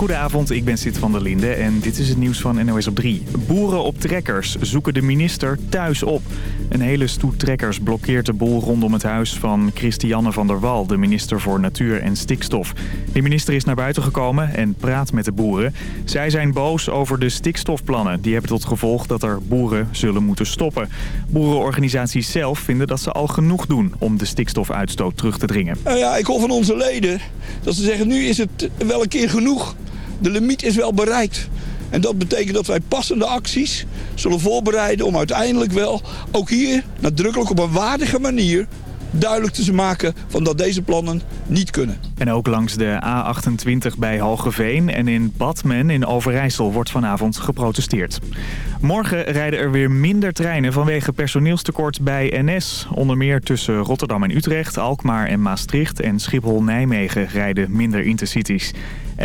Goedenavond, ik ben Sid van der Linde en dit is het nieuws van NOS op 3. Boeren op trekkers zoeken de minister thuis op. Een hele stoet trekkers blokkeert de boel rondom het huis van Christiane van der Wal... de minister voor Natuur en Stikstof. De minister is naar buiten gekomen en praat met de boeren. Zij zijn boos over de stikstofplannen. Die hebben tot gevolg dat er boeren zullen moeten stoppen. Boerenorganisaties zelf vinden dat ze al genoeg doen... om de stikstofuitstoot terug te dringen. Nou ja, ik hoor van onze leden dat ze zeggen... nu is het wel een keer genoeg. De limiet is wel bereikt. En dat betekent dat wij passende acties zullen voorbereiden om uiteindelijk wel ook hier nadrukkelijk op een waardige manier duidelijk te maken van dat deze plannen niet kunnen. En ook langs de A28 bij Hogeveen en in Badmen in Overijssel wordt vanavond geprotesteerd. Morgen rijden er weer minder treinen vanwege personeelstekort bij NS. Onder meer tussen Rotterdam en Utrecht, Alkmaar en Maastricht en Schiphol-Nijmegen rijden minder intercities.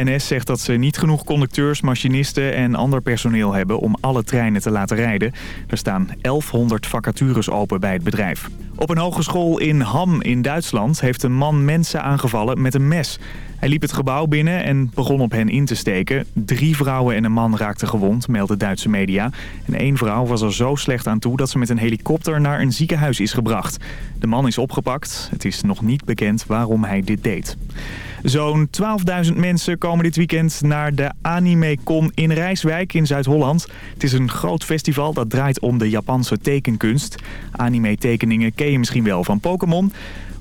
NS zegt dat ze niet genoeg conducteurs, machinisten en ander personeel hebben om alle treinen te laten rijden. Er staan 1100 vacatures open bij het bedrijf. Op een hogeschool in Ham in Duitsland heeft een man mensen aangevallen met een mes. Hij liep het gebouw binnen en begon op hen in te steken. Drie vrouwen en een man raakten gewond, melden Duitse media. En één vrouw was er zo slecht aan toe dat ze met een helikopter naar een ziekenhuis is gebracht. De man is opgepakt. Het is nog niet bekend waarom hij dit deed. Zo'n 12.000 mensen komen dit weekend naar de AnimeCon in Rijswijk in Zuid-Holland. Het is een groot festival dat draait om de Japanse tekenkunst. Anime-tekeningen ken je misschien wel van Pokémon.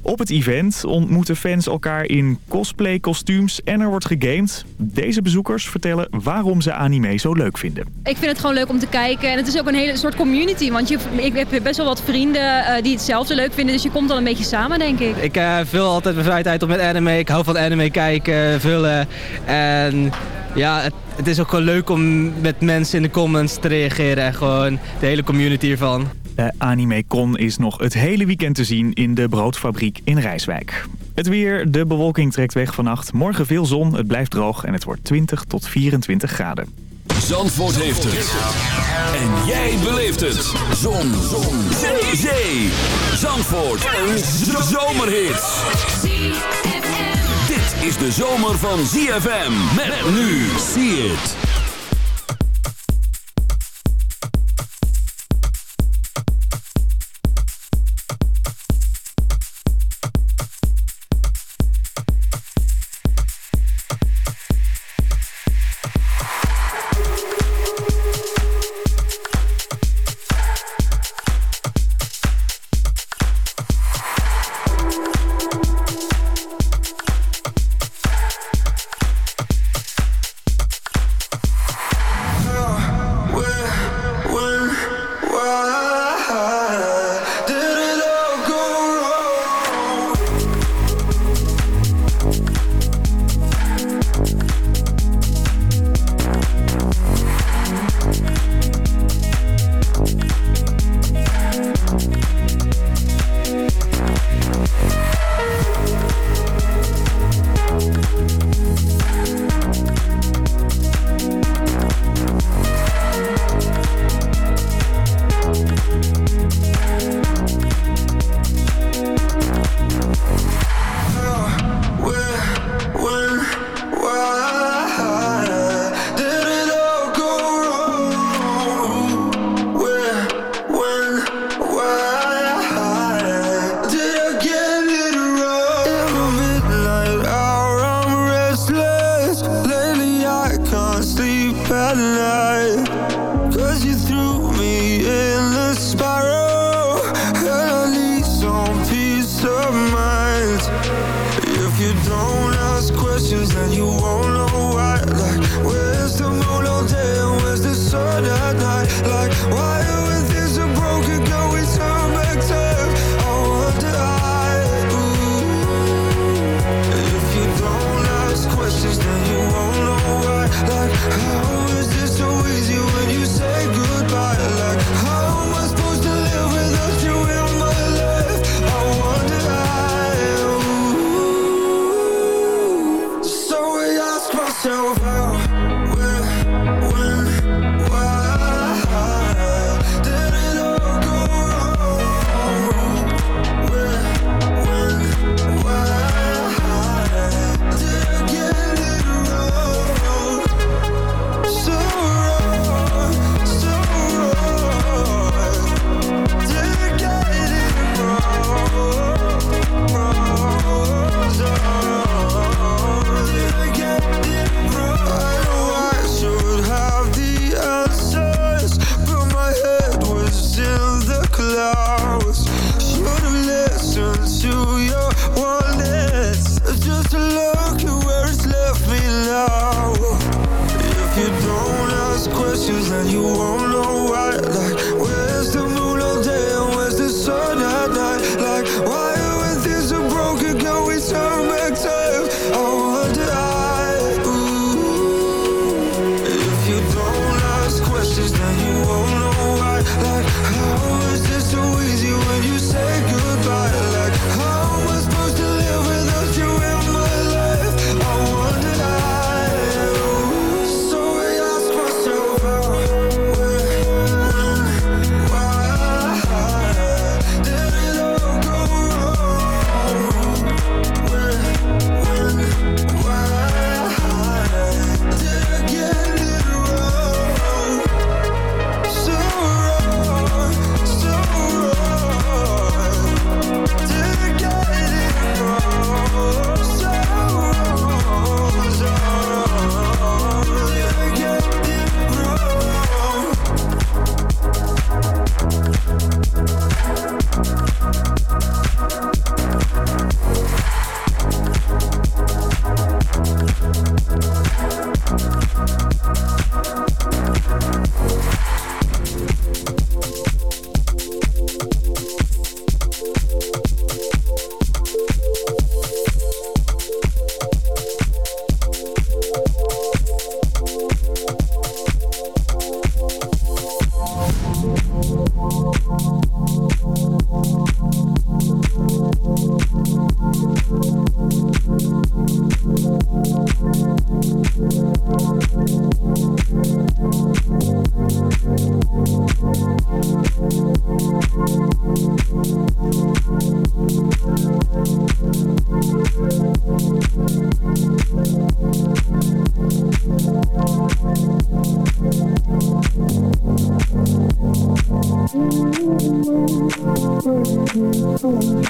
Op het event ontmoeten fans elkaar in cosplay-kostuums en er wordt gegamed. Deze bezoekers vertellen waarom ze anime zo leuk vinden. Ik vind het gewoon leuk om te kijken en het is ook een hele soort community. Want je, ik heb best wel wat vrienden uh, die hetzelfde leuk vinden, dus je komt dan een beetje samen denk ik. Ik uh, vul altijd mijn vrije tijd op met anime. Ik hou van anime kijken, vullen en ja, het, het is ook gewoon leuk om met mensen in de comments te reageren en gewoon de hele community ervan. De AnimeCon is nog het hele weekend te zien in de broodfabriek in Rijswijk. Het weer, de bewolking trekt weg vannacht. Morgen veel zon, het blijft droog en het wordt 20 tot 24 graden. Zandvoort heeft het. En jij beleeft het. Zon. zon. Zee. Zee. Zandvoort. Een zomerhit. Dit is de zomer van ZFM. Met nu. See it.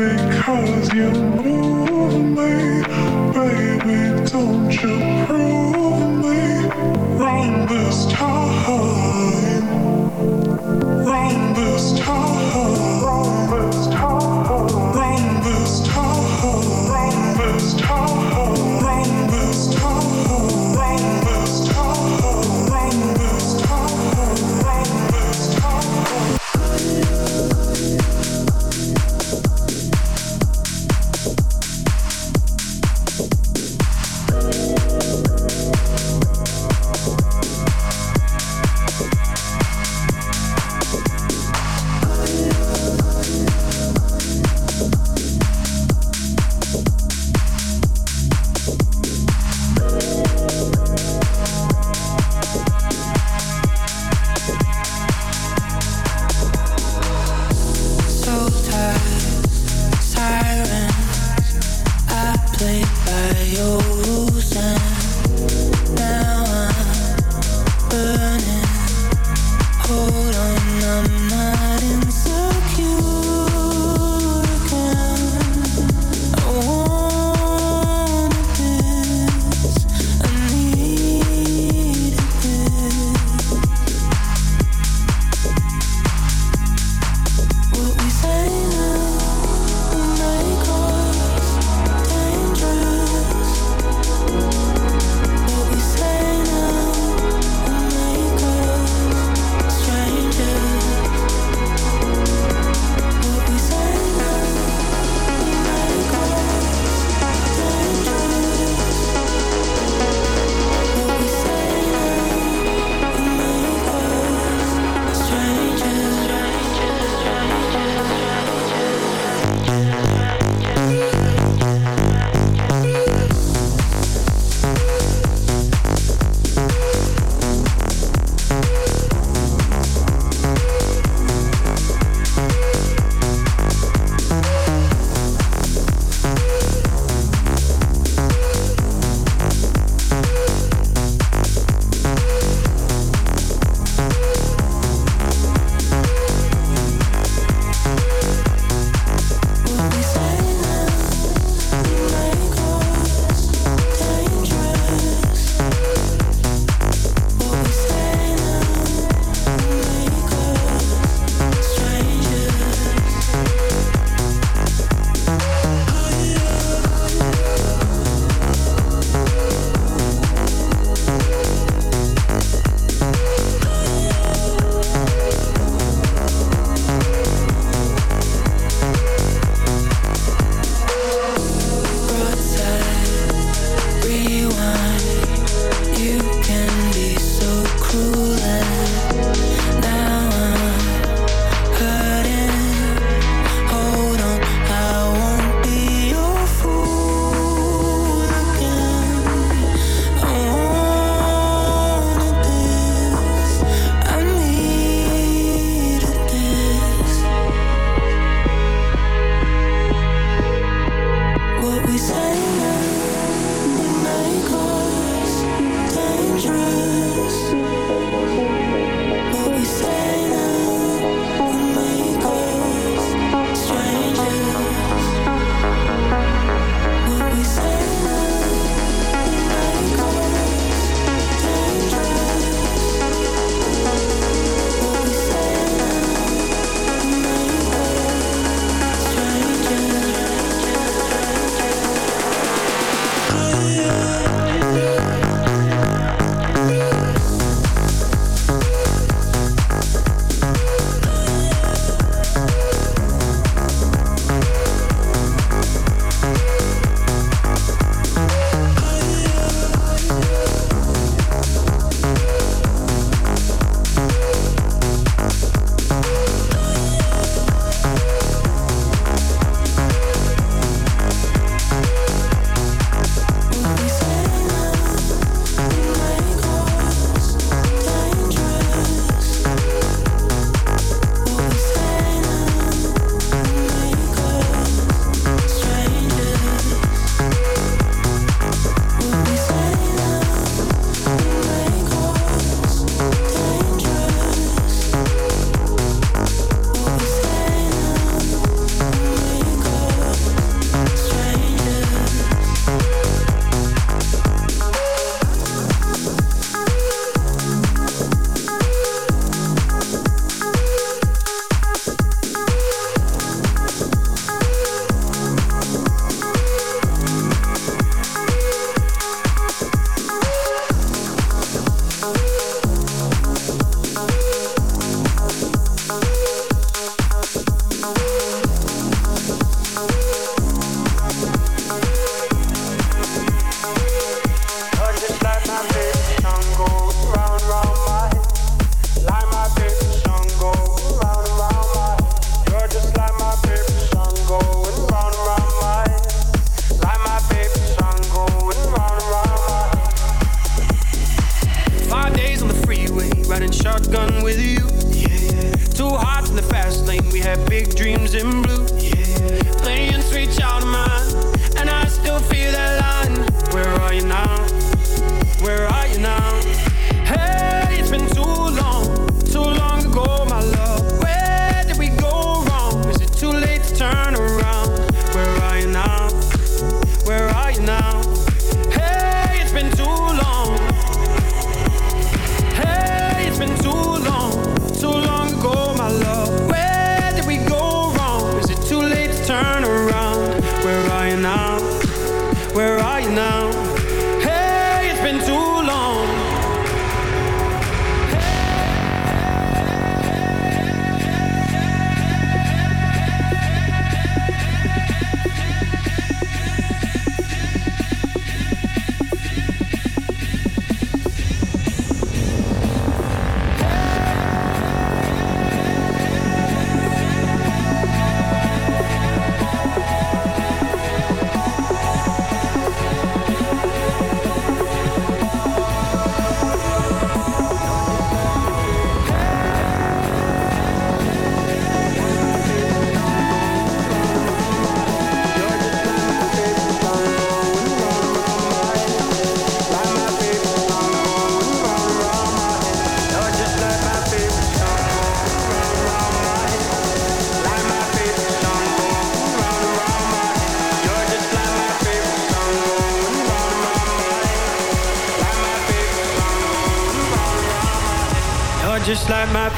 because you move me, baby. Don't you prove me wrong this time? Wrong this time.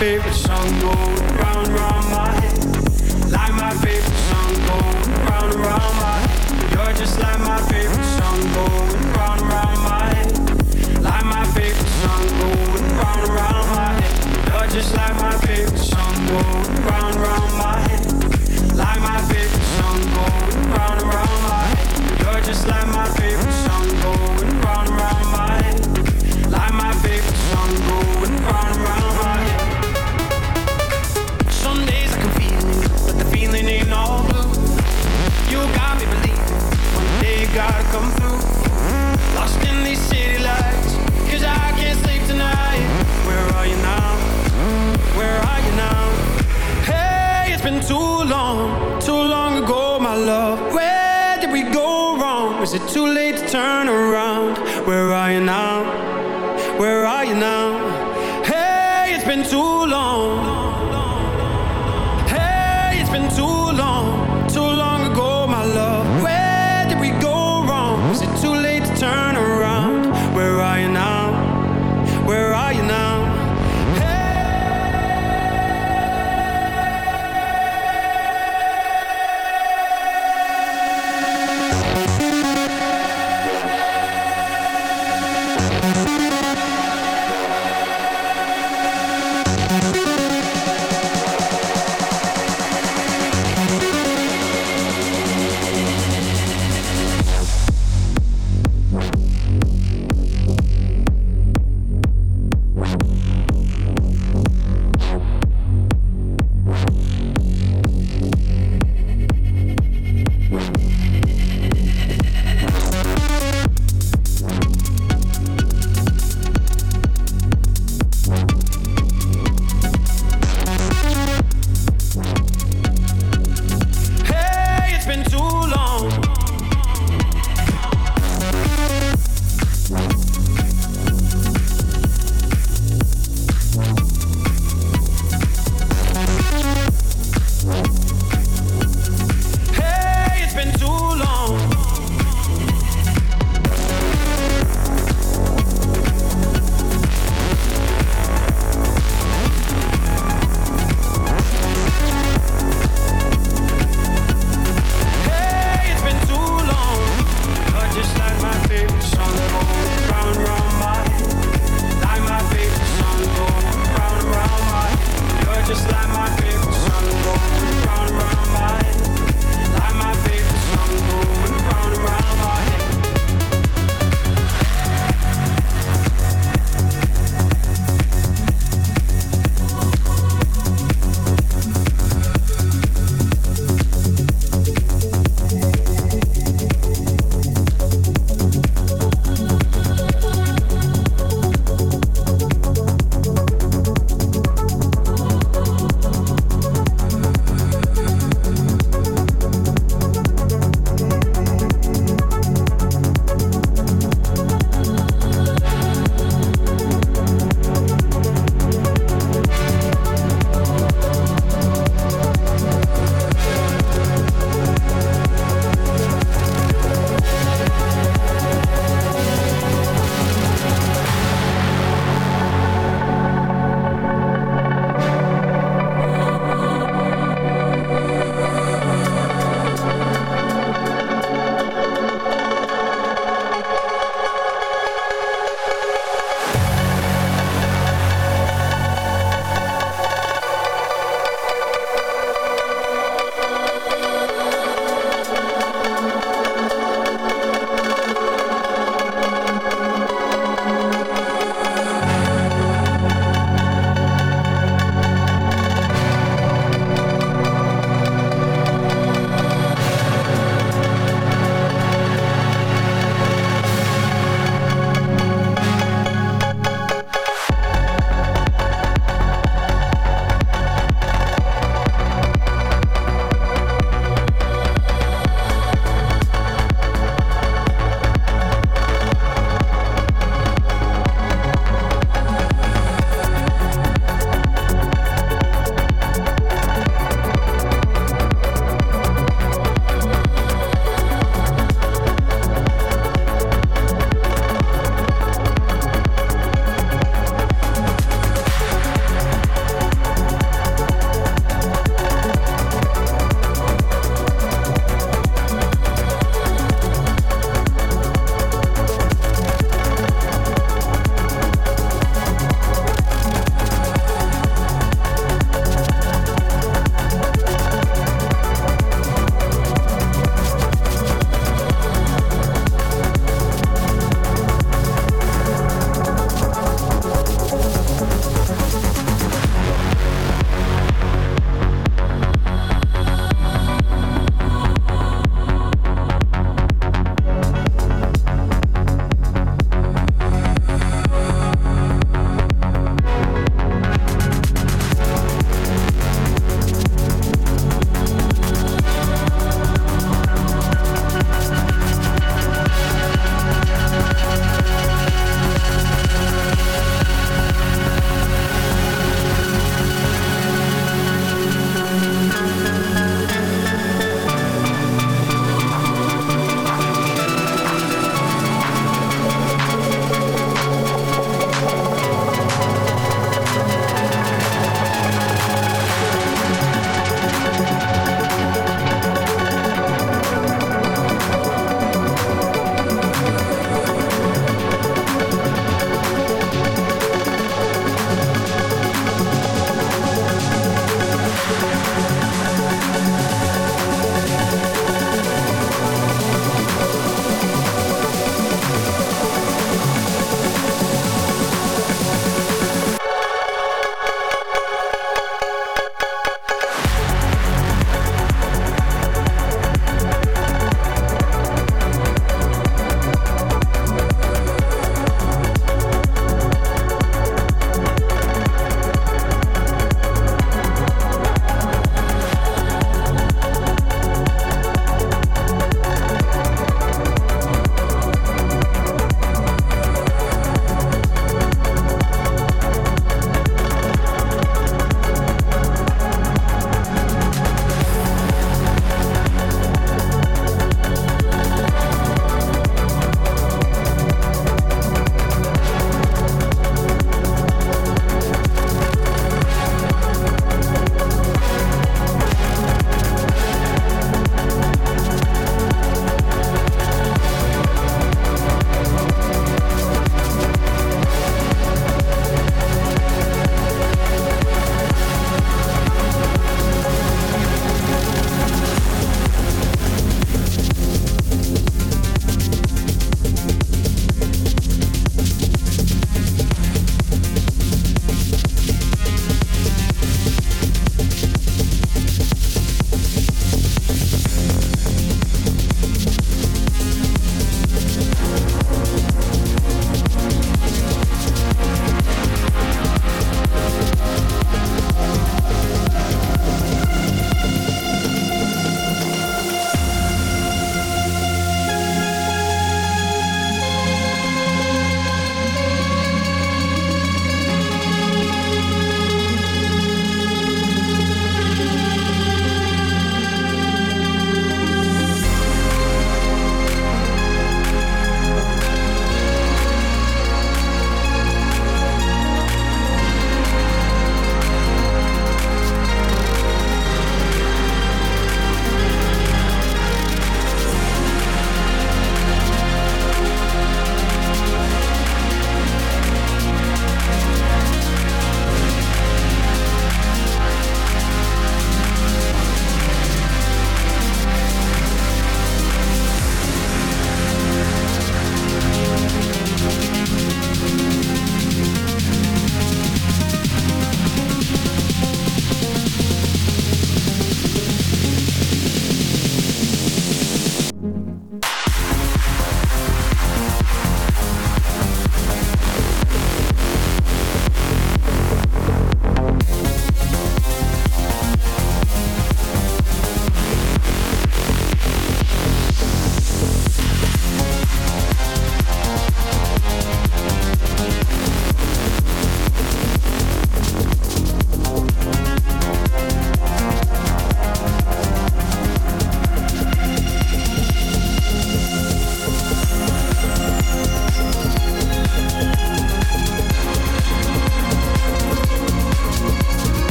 Favorite